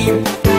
you.